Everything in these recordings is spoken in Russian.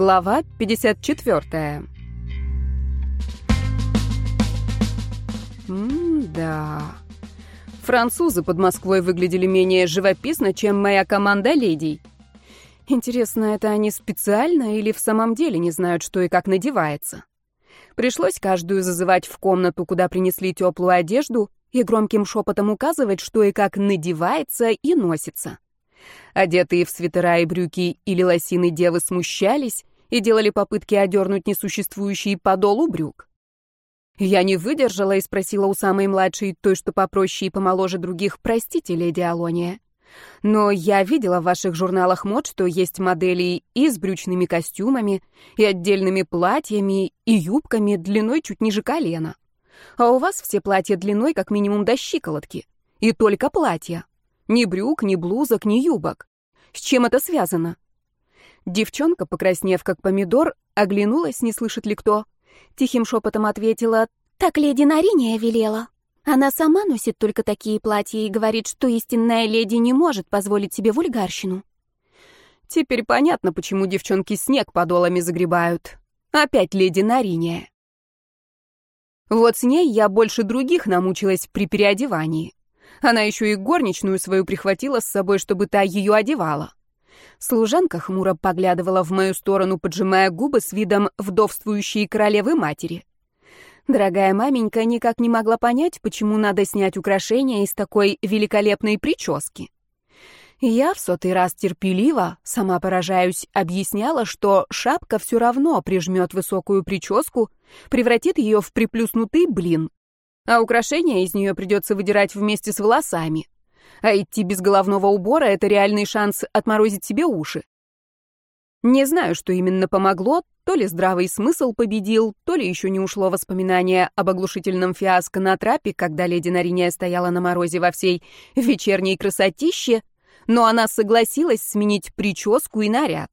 Глава 54. М-да. Французы под Москвой выглядели менее живописно, чем моя команда ледей. Интересно, это они специально или в самом деле не знают, что и как надевается? Пришлось каждую зазывать в комнату, куда принесли теплую одежду, и громким шепотом указывать, что и как надевается и носится. Одетые в свитера и брюки или лосины девы смущались и делали попытки одернуть несуществующий подол у брюк. Я не выдержала и спросила у самой младшей, той, что попроще и помоложе других, «Простите, леди Алония, но я видела в ваших журналах мод, что есть модели и с брючными костюмами, и отдельными платьями, и юбками длиной чуть ниже колена. А у вас все платья длиной как минимум до щиколотки. И только платья. Ни брюк, ни блузок, ни юбок. С чем это связано? Девчонка, покраснев как помидор, оглянулась, не слышит ли кто. Тихим шепотом ответила, «Так леди Нариния велела. Она сама носит только такие платья и говорит, что истинная леди не может позволить себе вульгарщину». Теперь понятно, почему девчонки снег подолами загребают. Опять леди Нариния. Вот с ней я больше других намучилась при переодевании. Она еще и горничную свою прихватила с собой, чтобы та ее одевала. Служанка хмуро поглядывала в мою сторону, поджимая губы с видом вдовствующей королевы матери. Дорогая маменька никак не могла понять, почему надо снять украшения из такой великолепной прически. Я в сотый раз терпеливо, сама поражаюсь, объясняла, что шапка все равно прижмет высокую прическу, превратит ее в приплюснутый блин а украшения из нее придется выдирать вместе с волосами. А идти без головного убора — это реальный шанс отморозить себе уши. Не знаю, что именно помогло, то ли здравый смысл победил, то ли еще не ушло воспоминание об оглушительном фиаско на трапе, когда леди Нариния стояла на морозе во всей вечерней красотище, но она согласилась сменить прическу и наряд.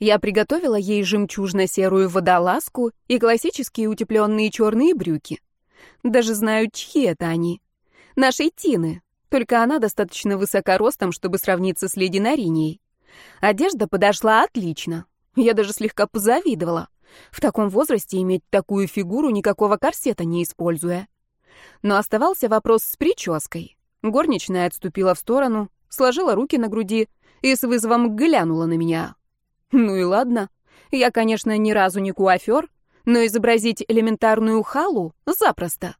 Я приготовила ей жемчужно-серую водолазку и классические утепленные черные брюки. Даже знаю, чьи это они. Нашей Тины. Только она достаточно высока ростом, чтобы сравниться с леди Наринией. Одежда подошла отлично. Я даже слегка позавидовала. В таком возрасте иметь такую фигуру, никакого корсета не используя. Но оставался вопрос с прической. Горничная отступила в сторону, сложила руки на груди и с вызовом глянула на меня. Ну и ладно. Я, конечно, ни разу не куафер, но изобразить элементарную халу запросто.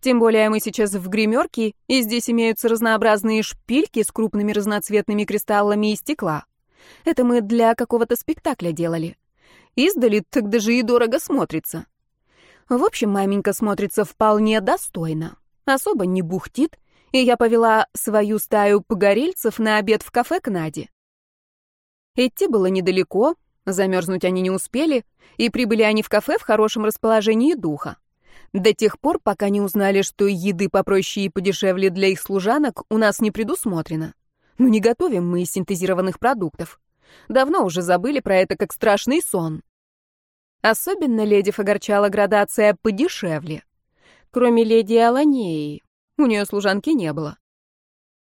Тем более мы сейчас в гримерке, и здесь имеются разнообразные шпильки с крупными разноцветными кристаллами и стекла. Это мы для какого-то спектакля делали. Издали так даже и дорого смотрится. В общем, маменька смотрится вполне достойно. Особо не бухтит, и я повела свою стаю погорельцев на обед в кафе к Наде. Идти было недалеко, Замерзнуть они не успели, и прибыли они в кафе в хорошем расположении духа. До тех пор, пока не узнали, что еды попроще и подешевле для их служанок у нас не предусмотрено. Ну не готовим мы из синтезированных продуктов. Давно уже забыли про это как страшный сон. Особенно леди огорчала градация подешевле. Кроме леди Аланеи. У нее служанки не было.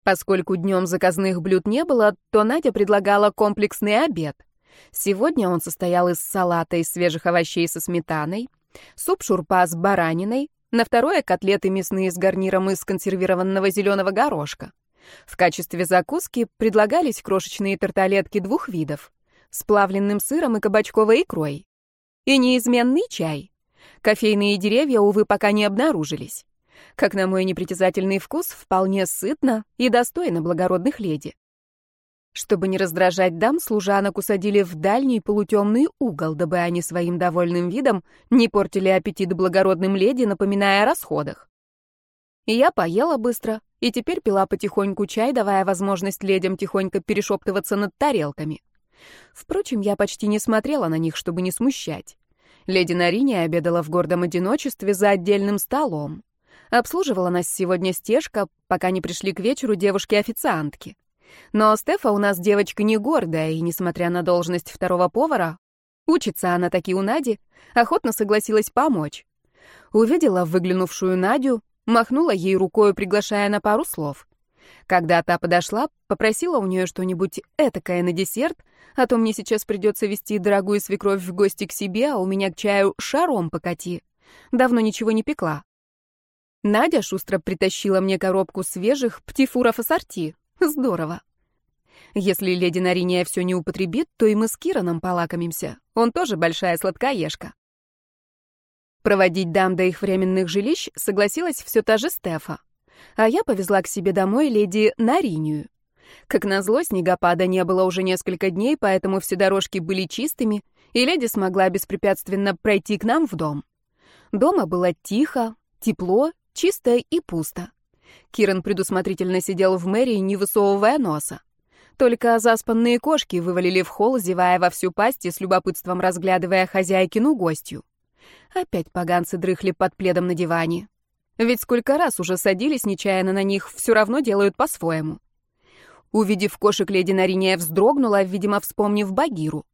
Поскольку днем заказных блюд не было, то Надя предлагала комплексный обед — Сегодня он состоял из салата из свежих овощей со сметаной, суп-шурпа с бараниной, на второе — котлеты мясные с гарниром из консервированного зеленого горошка. В качестве закуски предлагались крошечные тарталетки двух видов с плавленным сыром и кабачковой икрой. И неизменный чай. Кофейные деревья, увы, пока не обнаружились. Как на мой непритязательный вкус, вполне сытно и достойно благородных леди. Чтобы не раздражать дам, служанок усадили в дальний полутемный угол, дабы они своим довольным видом не портили аппетит благородным леди, напоминая о расходах. Я поела быстро, и теперь пила потихоньку чай, давая возможность ледям тихонько перешептываться над тарелками. Впрочем, я почти не смотрела на них, чтобы не смущать. Леди Нарине обедала в гордом одиночестве за отдельным столом. Обслуживала нас сегодня стежка, пока не пришли к вечеру девушки-официантки. Но Стефа у нас девочка не гордая, и, несмотря на должность второго повара, учится она таки у Нади, охотно согласилась помочь. Увидела выглянувшую Надю, махнула ей рукой, приглашая на пару слов. Когда та подошла, попросила у нее что-нибудь этакое на десерт, а то мне сейчас придется вести дорогую свекровь в гости к себе, а у меня к чаю шаром покати. Давно ничего не пекла. Надя шустро притащила мне коробку свежих птифуров ассорти. Здорово. Если леди Нариния все не употребит, то и мы с Кираном полакомимся. Он тоже большая сладкоежка. Проводить дам до их временных жилищ согласилась все та же Стефа. А я повезла к себе домой леди Наринию. Как назло, снегопада не было уже несколько дней, поэтому все дорожки были чистыми, и леди смогла беспрепятственно пройти к нам в дом. Дома было тихо, тепло, чисто и пусто. Киран предусмотрительно сидел в мэрии, не высовывая носа. Только заспанные кошки вывалили в холл, зевая во всю пасть и с любопытством разглядывая хозяйкину гостью. Опять поганцы дрыхли под пледом на диване. Ведь сколько раз уже садились нечаянно на них, все равно делают по-своему. Увидев кошек, леди Нариния вздрогнула, видимо, вспомнив Багиру.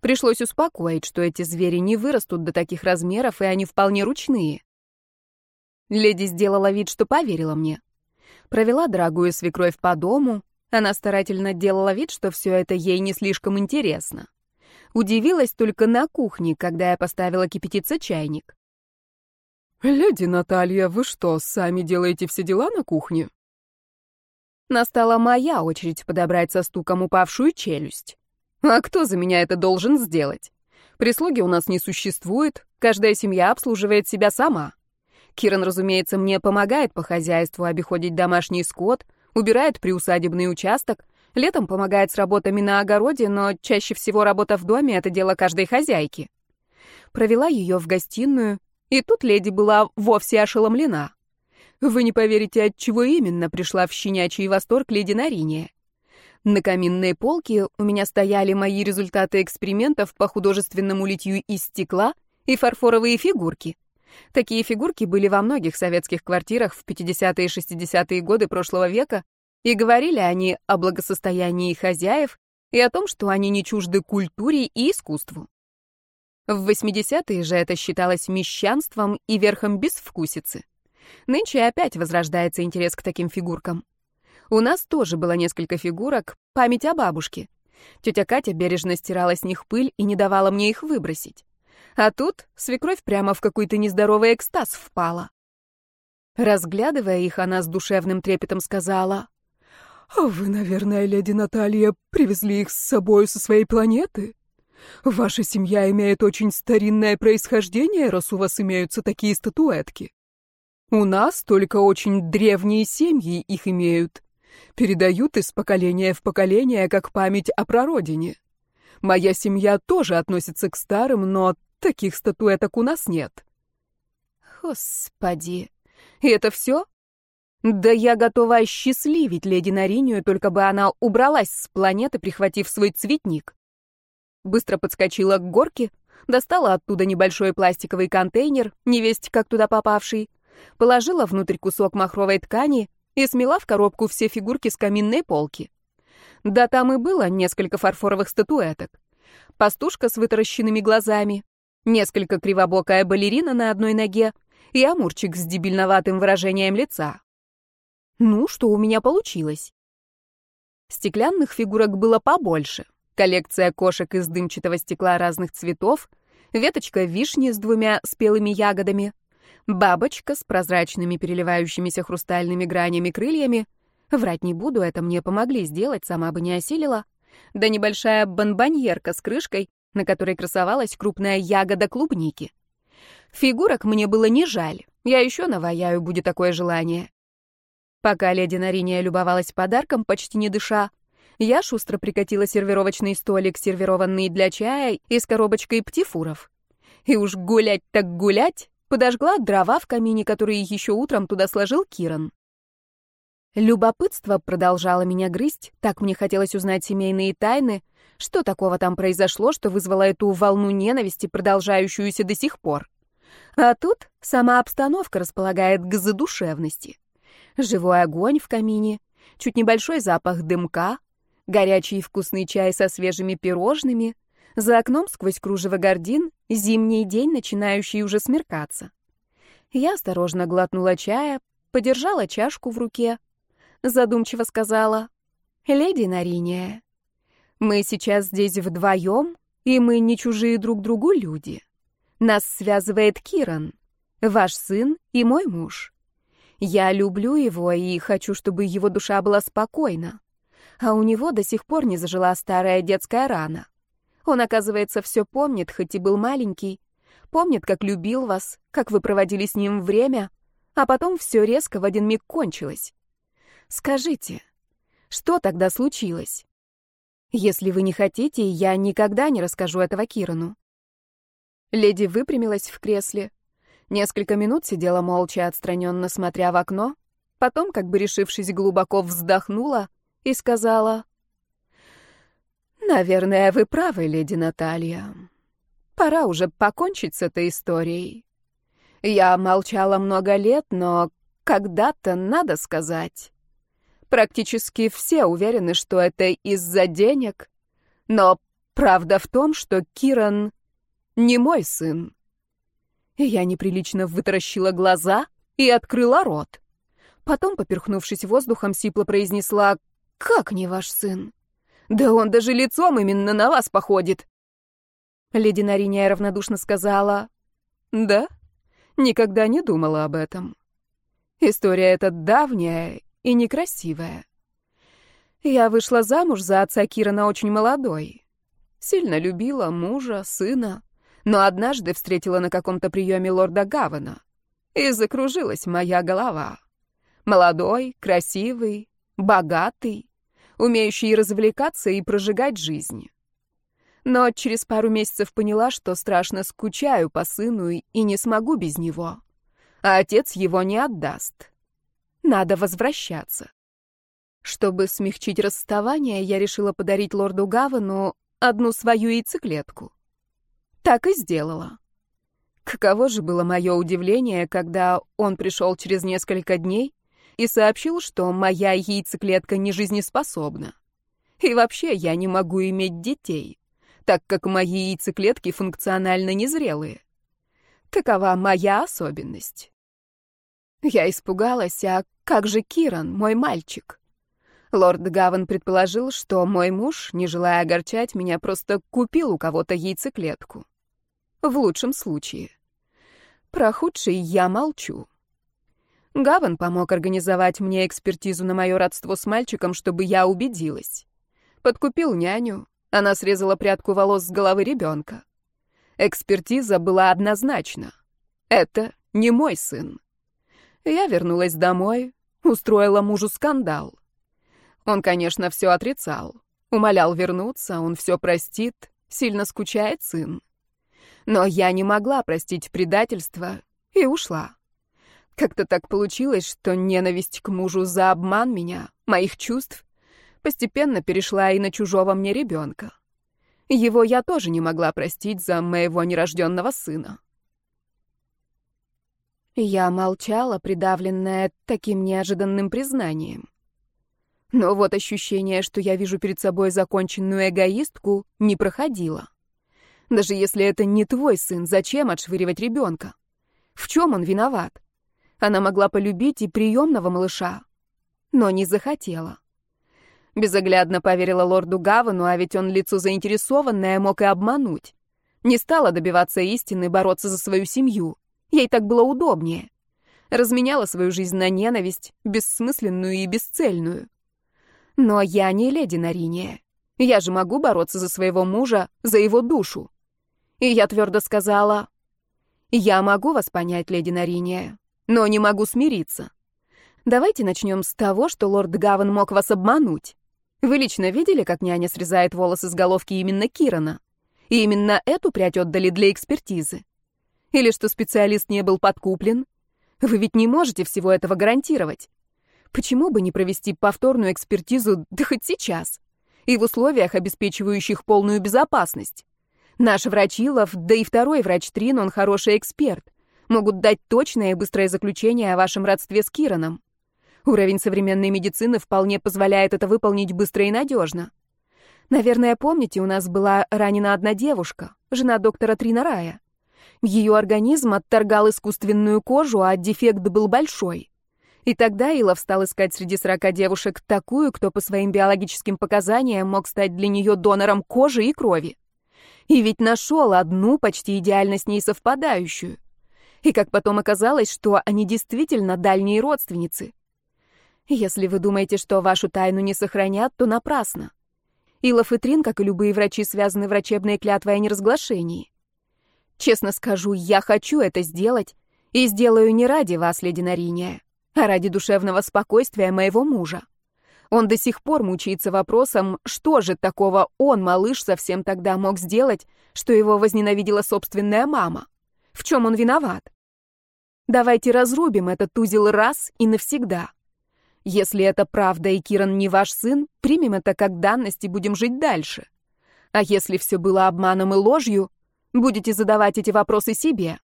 Пришлось успокоить, что эти звери не вырастут до таких размеров, и они вполне ручные. Леди сделала вид, что поверила мне. Провела дорогую свекровь по дому, она старательно делала вид, что все это ей не слишком интересно. Удивилась только на кухне, когда я поставила кипятиться чайник. «Леди Наталья, вы что, сами делаете все дела на кухне?» Настала моя очередь подобрать со стуком упавшую челюсть. А кто за меня это должен сделать? Прислуги у нас не существует, каждая семья обслуживает себя сама. Киран, разумеется, мне помогает по хозяйству обиходить домашний скот, убирает приусадебный участок, летом помогает с работами на огороде, но чаще всего работа в доме — это дело каждой хозяйки. Провела ее в гостиную, и тут леди была вовсе ошеломлена. Вы не поверите, от чего именно пришла в щенячий восторг леди Нариния. На каминной полке у меня стояли мои результаты экспериментов по художественному литью из стекла и фарфоровые фигурки. Такие фигурки были во многих советских квартирах в 50-е и 60-е годы прошлого века, и говорили они о благосостоянии хозяев и о том, что они не чужды культуре и искусству. В 80-е же это считалось мещанством и верхом безвкусицы. Нынче опять возрождается интерес к таким фигуркам. У нас тоже было несколько фигурок, память о бабушке. Тетя Катя бережно стирала с них пыль и не давала мне их выбросить. А тут свекровь прямо в какой-то нездоровый экстаз впала. Разглядывая их, она с душевным трепетом сказала, «А вы, наверное, леди Наталья, привезли их с собой со своей планеты? Ваша семья имеет очень старинное происхождение, раз у вас имеются такие статуэтки. У нас только очень древние семьи их имеют. Передают из поколения в поколение, как память о прародине. Моя семья тоже относится к старым, но таких статуэток у нас нет. Господи, и это все? Да я готова осчастливить леди Наринию, только бы она убралась с планеты, прихватив свой цветник. Быстро подскочила к горке, достала оттуда небольшой пластиковый контейнер, невесть как туда попавший, положила внутрь кусок махровой ткани и смела в коробку все фигурки с каминной полки. Да там и было несколько фарфоровых статуэток. Пастушка с вытаращенными глазами, несколько кривобокая балерина на одной ноге и амурчик с дебильноватым выражением лица. Ну, что у меня получилось? Стеклянных фигурок было побольше. Коллекция кошек из дымчатого стекла разных цветов, веточка вишни с двумя спелыми ягодами, бабочка с прозрачными переливающимися хрустальными гранями крыльями. Врать не буду, это мне помогли сделать, сама бы не осилила. Да небольшая бонбоньерка с крышкой, на которой красовалась крупная ягода клубники. Фигурок мне было не жаль, я еще наваяю, будет такое желание. Пока леди Нариния любовалась подарком, почти не дыша, я шустро прикатила сервировочный столик, сервированный для чая, и с коробочкой птифуров. И уж гулять так гулять, подожгла дрова в камине, которые еще утром туда сложил Киран. Любопытство продолжало меня грызть, так мне хотелось узнать семейные тайны, что такого там произошло, что вызвало эту волну ненависти, продолжающуюся до сих пор. А тут сама обстановка располагает к задушевности. Живой огонь в камине, чуть небольшой запах дымка, горячий и вкусный чай со свежими пирожными, за окном сквозь кружево гордин зимний день, начинающий уже смеркаться. Я осторожно глотнула чая, подержала чашку в руке. задумчиво сказала. «Леди Нариния, мы сейчас здесь вдвоем, и мы не чужие друг другу люди. Нас связывает Киран, ваш сын и мой муж. Я люблю его и хочу, чтобы его душа была спокойна. А у него до сих пор не зажила старая детская рана. Он, оказывается, все помнит, хоть и был маленький. Помнит, как любил вас, как вы проводили с ним время, а потом все резко в один миг кончилось. Скажите, что тогда случилось? Если вы не хотите, я никогда не расскажу этого Кирану. Леди выпрямилась в кресле. Несколько минут сидела молча, отстраненно смотря в окно, потом, как бы решившись, глубоко вздохнула и сказала «Наверное, вы правы, леди Наталья. Пора уже покончить с этой историей. Я молчала много лет, но когда-то надо сказать. Практически все уверены, что это из-за денег, но правда в том, что Киран не мой сын. Я неприлично вытаращила глаза и открыла рот. Потом, поперхнувшись воздухом, сипло произнесла «Как не ваш сын?» Да он даже лицом именно на вас походит. Леди Нариния равнодушно сказала, да, никогда не думала об этом. История эта давняя и некрасивая. Я вышла замуж за отца Кирана очень молодой. Сильно любила мужа, сына, но однажды встретила на каком-то приеме лорда Гавана. И закружилась моя голова. Молодой, красивый, богатый, умеющий развлекаться и прожигать жизнь. Но через пару месяцев поняла, что страшно скучаю по сыну и не смогу без него. А отец его не отдаст. Надо возвращаться. Чтобы смягчить расставание, я решила подарить лорду Гавану одну свою яйцеклетку. Так и сделала. Каково же было мое удивление, когда он пришел через несколько дней и сообщил, что моя яйцеклетка не жизнеспособна. И вообще я не могу иметь детей, так как мои яйцеклетки функционально незрелые. Какова моя особенность? Я испугалась, а как же Киран, мой мальчик? Лорд Гаван предположил, что мой муж, не желая огорчать меня, просто купил у кого-то яйцеклетку. В лучшем случае. Про худший я молчу. Гаван помог организовать мне экспертизу на мое родство с мальчиком, чтобы я убедилась. Подкупил няню, она срезала прядку волос с головы ребенка. Экспертиза была однозначна. Это не мой сын. Я вернулась домой, устроила мужу скандал. Он, конечно, все отрицал. Умолял вернуться, он все простит, сильно скучает сын. Но я не могла простить предательство и ушла. Как-то так получилось, что ненависть к мужу за обман меня, моих чувств, постепенно перешла и на чужого мне ребенка. Его я тоже не могла простить за моего нерожденного сына. Я молчала, придавленная таким неожиданным признанием. Но вот ощущение, что я вижу перед собой законченную эгоистку, не проходило. Даже если это не твой сын, зачем отшвыривать ребенка? В чем он виноват? Она могла полюбить и приемного малыша, но не захотела. Безоглядно поверила лорду Гавану, а ведь он лицо заинтересованное мог и обмануть. Не стала добиваться истины, бороться за свою семью. Ей так было удобнее. Разменяла свою жизнь на ненависть, бессмысленную и бесцельную. Но я не леди Нариния. Я же могу бороться за своего мужа, за его душу. И я твердо сказала, «Я могу вас понять, леди Нариния но не могу смириться. Давайте начнем с того, что лорд Гаван мог вас обмануть. Вы лично видели, как няня срезает волосы с головки именно Кирана? И именно эту прядь отдали для экспертизы? Или что специалист не был подкуплен? Вы ведь не можете всего этого гарантировать. Почему бы не провести повторную экспертизу, да хоть сейчас? И в условиях, обеспечивающих полную безопасность. Наш врач Илов, да и второй врач Трин, он хороший эксперт могут дать точное и быстрое заключение о вашем родстве с Кираном. Уровень современной медицины вполне позволяет это выполнить быстро и надежно. Наверное, помните, у нас была ранена одна девушка, жена доктора Тринарая. Ее организм отторгал искусственную кожу, а дефект был большой. И тогда Илов стал искать среди сорока девушек такую, кто по своим биологическим показаниям мог стать для нее донором кожи и крови. И ведь нашел одну почти идеально с ней совпадающую. И как потом оказалось, что они действительно дальние родственницы. Если вы думаете, что вашу тайну не сохранят, то напрасно. Илов и Трин, как и любые врачи, связаны врачебной клятвой о неразглашении. Честно скажу, я хочу это сделать, и сделаю не ради вас, леди Нариния, а ради душевного спокойствия моего мужа. Он до сих пор мучается вопросом, что же такого он, малыш, совсем тогда мог сделать, что его возненавидела собственная мама. В чем он виноват? Давайте разрубим этот узел раз и навсегда. Если это правда и Киран не ваш сын, примем это как данность и будем жить дальше. А если все было обманом и ложью, будете задавать эти вопросы себе.